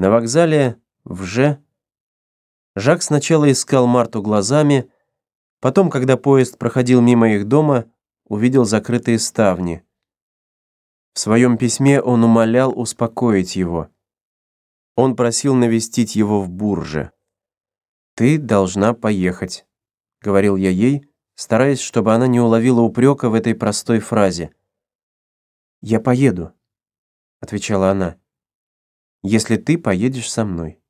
На вокзале в Ж. Жак сначала искал Марту глазами, потом, когда поезд проходил мимо их дома, увидел закрытые ставни. В своем письме он умолял успокоить его. Он просил навестить его в Бурже. «Ты должна поехать», — говорил я ей, стараясь, чтобы она не уловила упрека в этой простой фразе. «Я поеду», — отвечала она если ты поедешь со мной.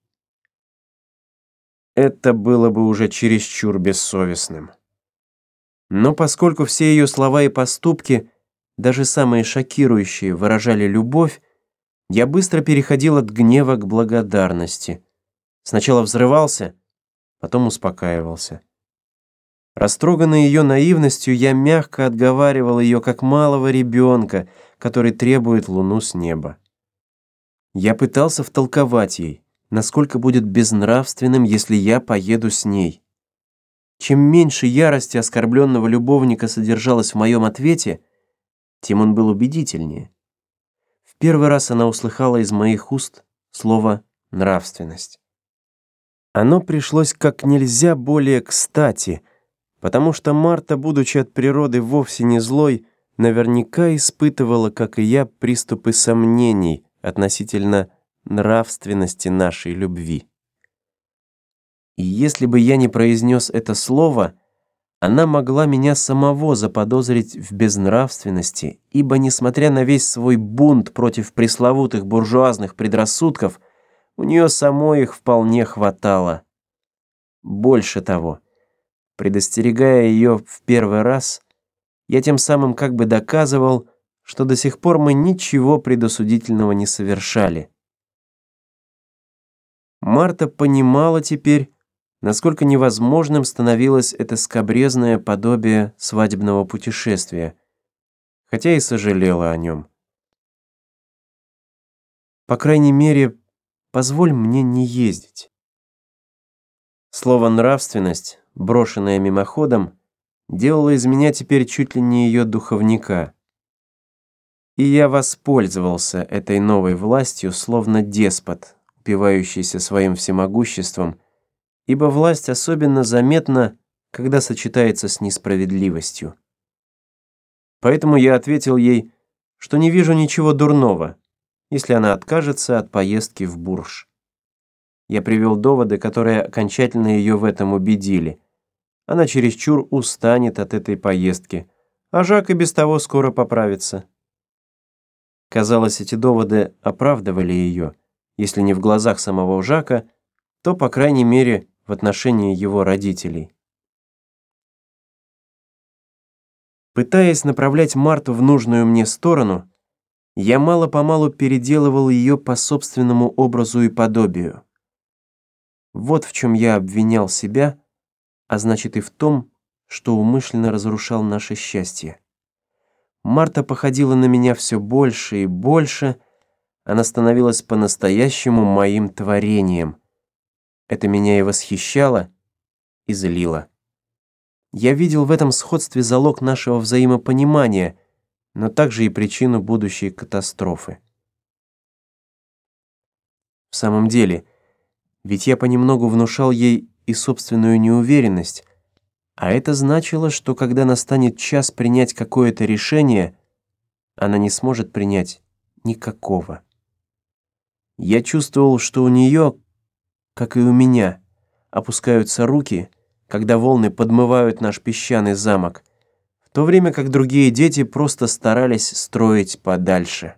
Это было бы уже чересчур бессовестным. Но поскольку все ее слова и поступки, даже самые шокирующие, выражали любовь, я быстро переходил от гнева к благодарности. Сначала взрывался, потом успокаивался. Растроганный ее наивностью, я мягко отговаривал ее, как малого ребенка, который требует луну с неба. Я пытался втолковать ей, насколько будет безнравственным, если я поеду с ней. Чем меньше ярости оскорбленного любовника содержалось в моем ответе, тем он был убедительнее. В первый раз она услыхала из моих уст слово «нравственность». Оно пришлось как нельзя более кстати, потому что Марта, будучи от природы вовсе не злой, наверняка испытывала, как и я, приступы сомнений — относительно нравственности нашей любви. И если бы я не произнес это слово, она могла меня самого заподозрить в безнравственности, ибо, несмотря на весь свой бунт против пресловутых буржуазных предрассудков, у нее самой их вполне хватало. Больше того, предостерегая ее в первый раз, я тем самым как бы доказывал, что до сих пор мы ничего предосудительного не совершали. Марта понимала теперь, насколько невозможным становилось это скобрезное подобие свадебного путешествия, хотя и сожалела о нем. По крайней мере, позволь мне не ездить. Слово «нравственность», брошенное мимоходом, делало из меня теперь чуть ли не ее духовника — и я воспользовался этой новой властью, словно деспот, упивающийся своим всемогуществом, ибо власть особенно заметна, когда сочетается с несправедливостью. Поэтому я ответил ей, что не вижу ничего дурного, если она откажется от поездки в Бурж. Я привел доводы, которые окончательно ее в этом убедили. Она чересчур устанет от этой поездки, а Жак и без того скоро поправится. Казалось, эти доводы оправдывали ее, если не в глазах самого Жака, то, по крайней мере, в отношении его родителей. Пытаясь направлять Марту в нужную мне сторону, я мало-помалу переделывал ее по собственному образу и подобию. Вот в чем я обвинял себя, а значит и в том, что умышленно разрушал наше счастье. Марта походила на меня все больше и больше. Она становилась по-настоящему моим творением. Это меня и восхищало, и злило. Я видел в этом сходстве залог нашего взаимопонимания, но также и причину будущей катастрофы. В самом деле, ведь я понемногу внушал ей и собственную неуверенность, а это значило, что когда настанет час принять какое-то решение, она не сможет принять никакого. Я чувствовал, что у нее, как и у меня, опускаются руки, когда волны подмывают наш песчаный замок, в то время как другие дети просто старались строить подальше.